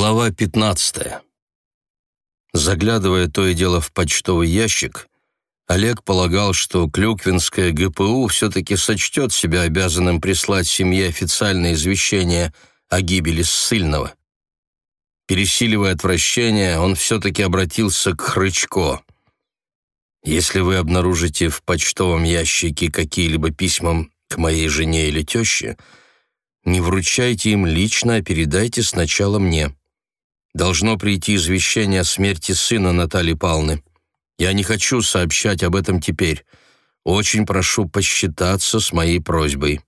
Глава 15. Заглядывая то и дело в почтовый ящик, Олег полагал, что Клюквинская ГПУ все-таки сочтет себя обязанным прислать семье официальное извещение о гибели ссыльного. Пересиливая отвращение, он все-таки обратился к Хрычко. «Если вы обнаружите в почтовом ящике какие-либо письма к моей жене или теще, не вручайте им лично, а передайте сначала мне. Должно прийти извещение о смерти сына Натальи Павловны. Я не хочу сообщать об этом теперь. Очень прошу посчитаться с моей просьбой.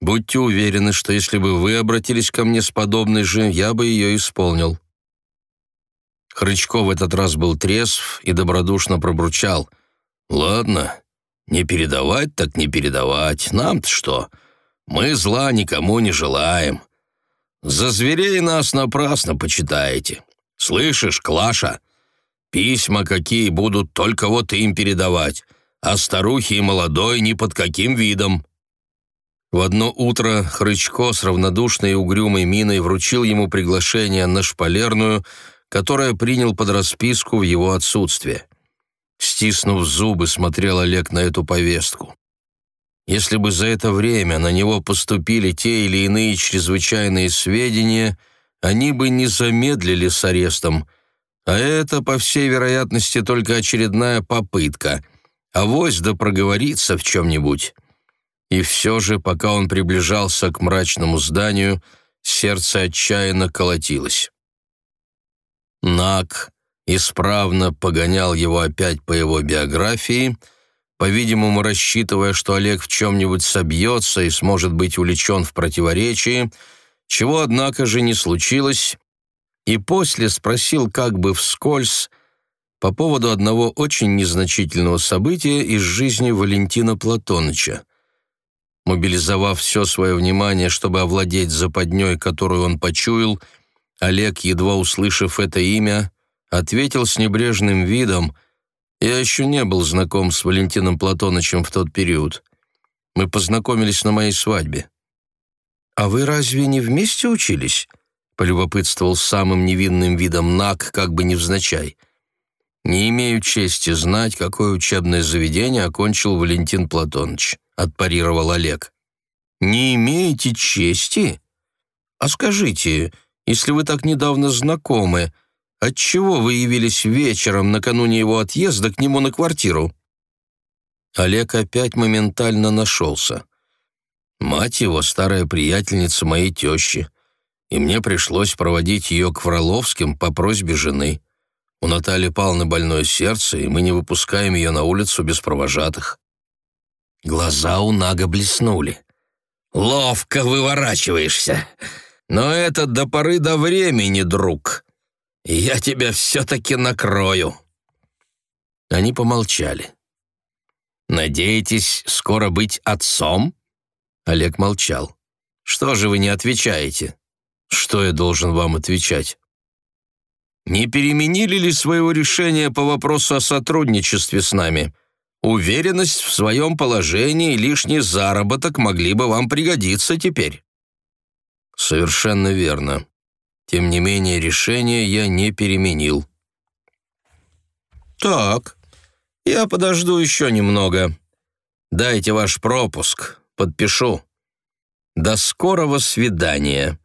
Будьте уверены, что если бы вы обратились ко мне с подобной же, я бы ее исполнил». Хрычко в этот раз был трезв и добродушно пробурчал. «Ладно, не передавать так не передавать. Нам-то что? Мы зла никому не желаем. За зверей нас напрасно почитаете. Слышишь, Клаша? Письма какие будут, только вот им передавать, а старухи и молодой ни под каким видом». В одно утро Хрычко с равнодушной и угрюмой миной вручил ему приглашение на шпалерную, которое принял под расписку в его отсутствие. Стиснув зубы, смотрел Олег на эту повестку. Если бы за это время на него поступили те или иные чрезвычайные сведения, они бы не замедлили с арестом. А это, по всей вероятности, только очередная попытка. Авось да проговориться в чем-нибудь. И все же, пока он приближался к мрачному зданию, сердце отчаянно колотилось. Нак исправно погонял его опять по его биографии — по-видимому, рассчитывая, что Олег в чем-нибудь собьется и сможет быть увлечен в противоречии, чего, однако же, не случилось, и после спросил как бы вскользь по поводу одного очень незначительного события из жизни Валентина Платоныча. Мобилизовав все свое внимание, чтобы овладеть западней, которую он почуял, Олег, едва услышав это имя, ответил с небрежным видом, я еще не был знаком с Валентином Платонычем в тот период. Мы познакомились на моей свадьбе. «А вы разве не вместе учились?» — полюбопытствовал самым невинным видом Нак, как бы невзначай. «Не имею чести знать, какое учебное заведение окончил Валентин Платоныч», — отпарировал Олег. «Не имеете чести? А скажите, если вы так недавно знакомы, Отчего вы явились вечером накануне его отъезда к нему на квартиру?» Олег опять моментально нашелся. Мать его старая приятельница моей тещи, и мне пришлось проводить ее к Фроловским по просьбе жены. У Натальи Павловны больное сердце, и мы не выпускаем ее на улицу без провожатых. Глаза у Нага блеснули. «Ловко выворачиваешься, но это до поры до времени, друг», я тебя все-таки накрою». Они помолчали. «Надеетесь скоро быть отцом?» Олег молчал. «Что же вы не отвечаете?» «Что я должен вам отвечать?» «Не переменили ли своего решения по вопросу о сотрудничестве с нами? Уверенность в своем положении и лишний заработок могли бы вам пригодиться теперь». «Совершенно верно. Тем не менее, решение я не переменил. «Так, я подожду еще немного. Дайте ваш пропуск, подпишу. До скорого свидания».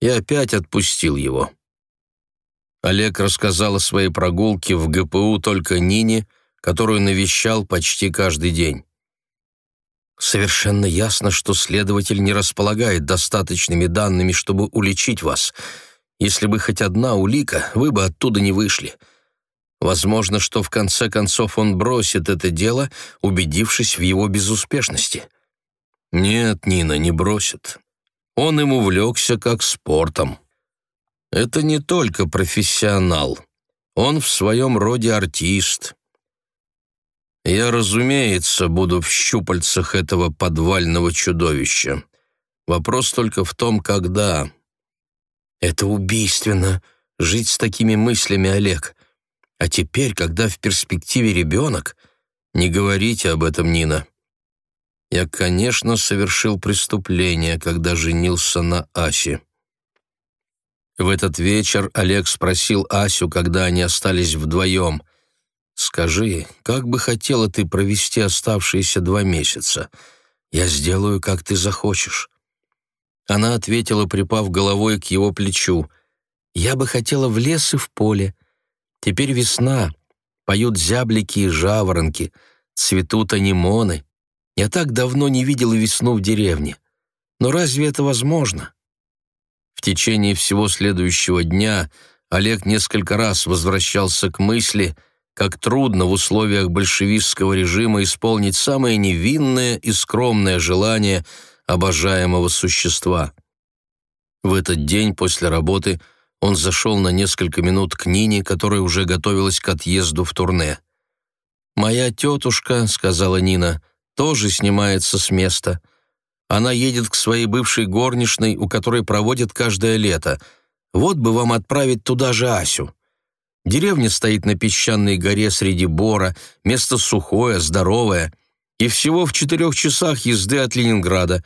И опять отпустил его. Олег рассказал о своей прогулке в ГПУ только Нине, которую навещал почти каждый день. «Совершенно ясно, что следователь не располагает достаточными данными, чтобы уличить вас. Если бы хоть одна улика, вы бы оттуда не вышли. Возможно, что в конце концов он бросит это дело, убедившись в его безуспешности. Нет, Нина, не бросит. Он им увлекся как спортом. Это не только профессионал. Он в своем роде артист. Я, разумеется, буду в щупальцах этого подвального чудовища. Вопрос только в том, когда. Это убийственно — жить с такими мыслями, Олег. А теперь, когда в перспективе ребенок, не говорите об этом, Нина. Я, конечно, совершил преступление, когда женился на Асе. В этот вечер Олег спросил Асю, когда они остались вдвоем. «Скажи, как бы хотела ты провести оставшиеся два месяца? Я сделаю, как ты захочешь». Она ответила, припав головой к его плечу. «Я бы хотела в лес и в поле. Теперь весна, поют зяблики и жаворонки, цветут анимоны. Я так давно не видела весну в деревне. Но разве это возможно?» В течение всего следующего дня Олег несколько раз возвращался к мысли, как трудно в условиях большевистского режима исполнить самое невинное и скромное желание обожаемого существа. В этот день после работы он зашел на несколько минут к Нине, которая уже готовилась к отъезду в турне. «Моя тетушка», — сказала Нина, — «тоже снимается с места». Она едет к своей бывшей горничной, у которой проводит каждое лето. Вот бы вам отправить туда же Асю. Деревня стоит на песчаной горе среди бора, место сухое, здоровое, и всего в четырех часах езды от Ленинграда.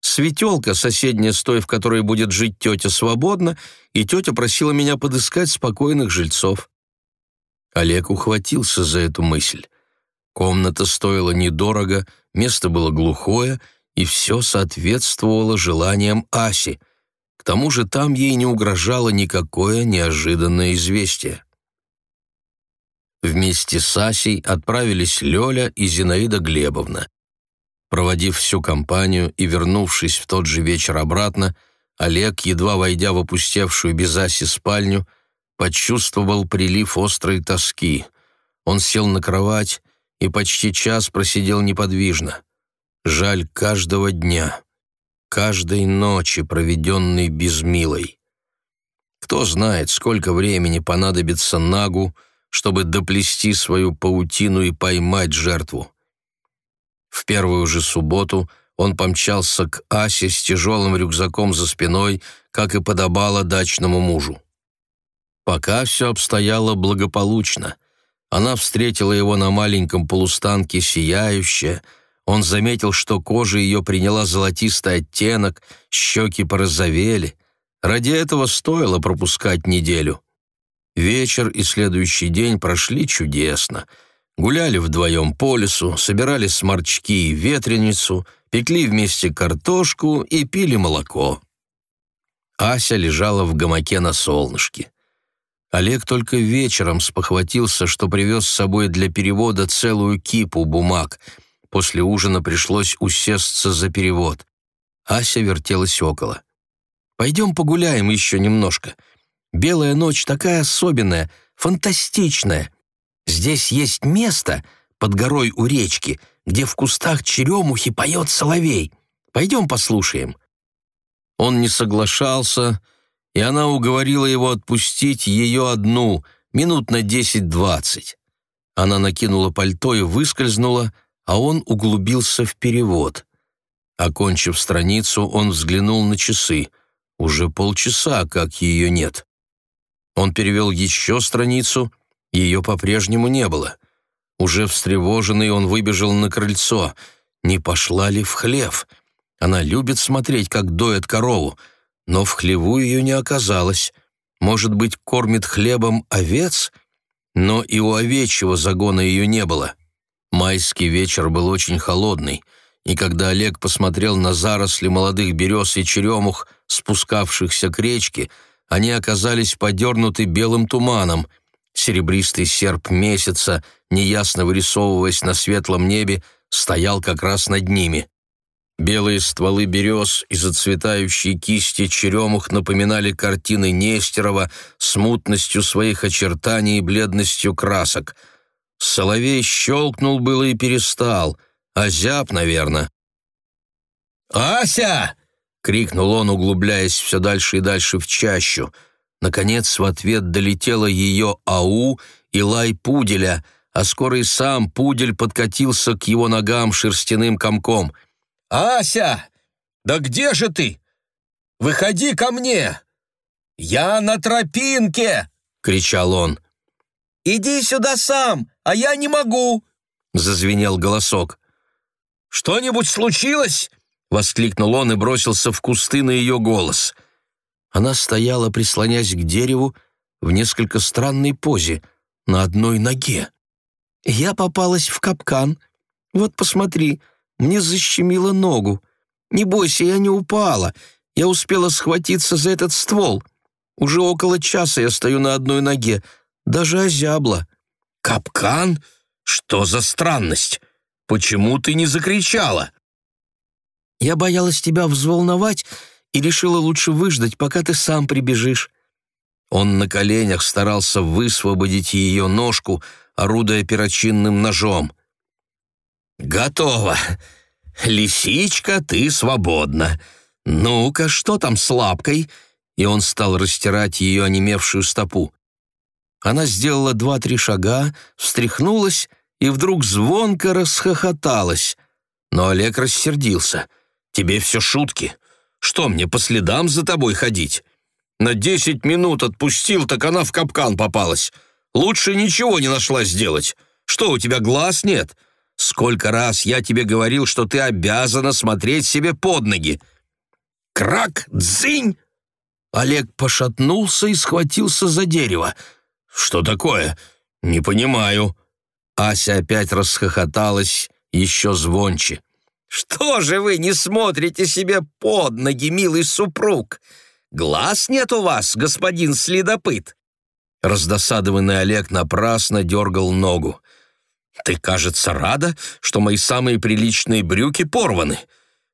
Светелка, соседняя с той, в которой будет жить тетя, свободна, и тетя просила меня подыскать спокойных жильцов. Олег ухватился за эту мысль. Комната стоила недорого, место было глухое — и все соответствовало желаниям Аси. К тому же там ей не угрожало никакое неожиданное известие. Вместе с Асей отправились Лёля и Зинаида Глебовна. Проводив всю компанию и вернувшись в тот же вечер обратно, Олег, едва войдя в опустевшую без Аси спальню, почувствовал прилив острой тоски. Он сел на кровать и почти час просидел неподвижно. Жаль каждого дня, каждой ночи, проведенной без милой. Кто знает, сколько времени понадобится Нагу, чтобы доплести свою паутину и поймать жертву. В первую же субботу он помчался к Асе с тяжелым рюкзаком за спиной, как и подобало дачному мужу. Пока все обстояло благополучно. Она встретила его на маленьком полустанке сияющая, он заметил, что кожа ее приняла золотистый оттенок, щеки порозовели. Ради этого стоило пропускать неделю. Вечер и следующий день прошли чудесно. Гуляли вдвоем по лесу, собирали сморчки и ветреницу, пекли вместе картошку и пили молоко. Ася лежала в гамаке на солнышке. Олег только вечером спохватился, что привез с собой для перевода целую кипу бумаг — После ужина пришлось усесться за перевод. Ася вертелась около. «Пойдем погуляем еще немножко. Белая ночь такая особенная, фантастичная. Здесь есть место под горой у речки, где в кустах черемухи поет соловей. Пойдем послушаем». Он не соглашался, и она уговорила его отпустить ее одну, минут на десять-двадцать. Она накинула пальто и выскользнула, а он углубился в перевод. Окончив страницу, он взглянул на часы. Уже полчаса, как ее нет. Он перевел еще страницу, ее по-прежнему не было. Уже встревоженный он выбежал на крыльцо. Не пошла ли в хлев? Она любит смотреть, как доят корову, но в хлеву ее не оказалось. Может быть, кормит хлебом овец? Но и у овечьего загона ее не было. Майский вечер был очень холодный, и когда Олег посмотрел на заросли молодых берез и черемух, спускавшихся к речке, они оказались подернуты белым туманом. Серебристый серп месяца, неясно вырисовываясь на светлом небе, стоял как раз над ними. Белые стволы берез и зацветающие кисти черемух напоминали картины Нестерова с мутностью своих очертаний и бледностью красок — Соловей щелкнул было и перестал. Озяб, наверное. «Ася!» — крикнул он, углубляясь все дальше и дальше в чащу. Наконец в ответ долетело ее «ау» и лай пуделя, а скоро и сам пудель подкатился к его ногам шерстяным комком. «Ася! Да где же ты? Выходи ко мне! Я на тропинке!» — кричал он. «Иди сюда сам, а я не могу!» — зазвенел голосок. «Что-нибудь случилось?» — воскликнул он и бросился в кусты на ее голос. Она стояла, прислонясь к дереву, в несколько странной позе, на одной ноге. «Я попалась в капкан. Вот посмотри, мне защемило ногу. Не бойся, я не упала. Я успела схватиться за этот ствол. Уже около часа я стою на одной ноге, даже озябла». «Капкан? Что за странность? Почему ты не закричала?» «Я боялась тебя взволновать и решила лучше выждать, пока ты сам прибежишь». Он на коленях старался высвободить ее ножку, орудуя перочинным ножом. «Готово. Лисичка, ты свободна. Ну-ка, что там с лапкой?» И он стал растирать ее онемевшую стопу. Она сделала два-три шага, встряхнулась и вдруг звонко расхохоталась. Но Олег рассердился. «Тебе все шутки. Что мне, по следам за тобой ходить? На десять минут отпустил, так она в капкан попалась. Лучше ничего не нашла сделать. Что, у тебя глаз нет? Сколько раз я тебе говорил, что ты обязана смотреть себе под ноги. Крак, дзынь!» Олег пошатнулся и схватился за дерево. «Что такое? Не понимаю». Ася опять расхохоталась еще звонче. «Что же вы не смотрите себе под ноги, милый супруг? Глаз нет у вас, господин следопыт?» Раздосадованный Олег напрасно дергал ногу. «Ты, кажется, рада, что мои самые приличные брюки порваны.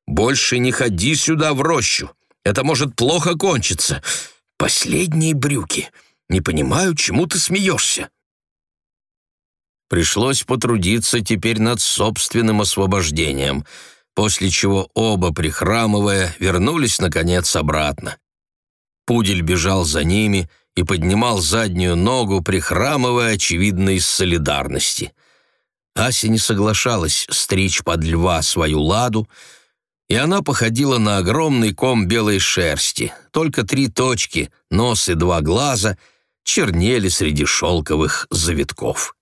Больше не ходи сюда в рощу. Это может плохо кончиться. Последние брюки. Не понимаю, чему ты смеешься». Пришлось потрудиться теперь над собственным освобождением, после чего оба, прихрамывая, вернулись, наконец, обратно. Пудель бежал за ними и поднимал заднюю ногу, прихрамывая, очевидно, из солидарности. Ася не соглашалась стричь под льва свою ладу, и она походила на огромный ком белой шерсти, только три точки, нос и два глаза чернели среди шелковых завитков.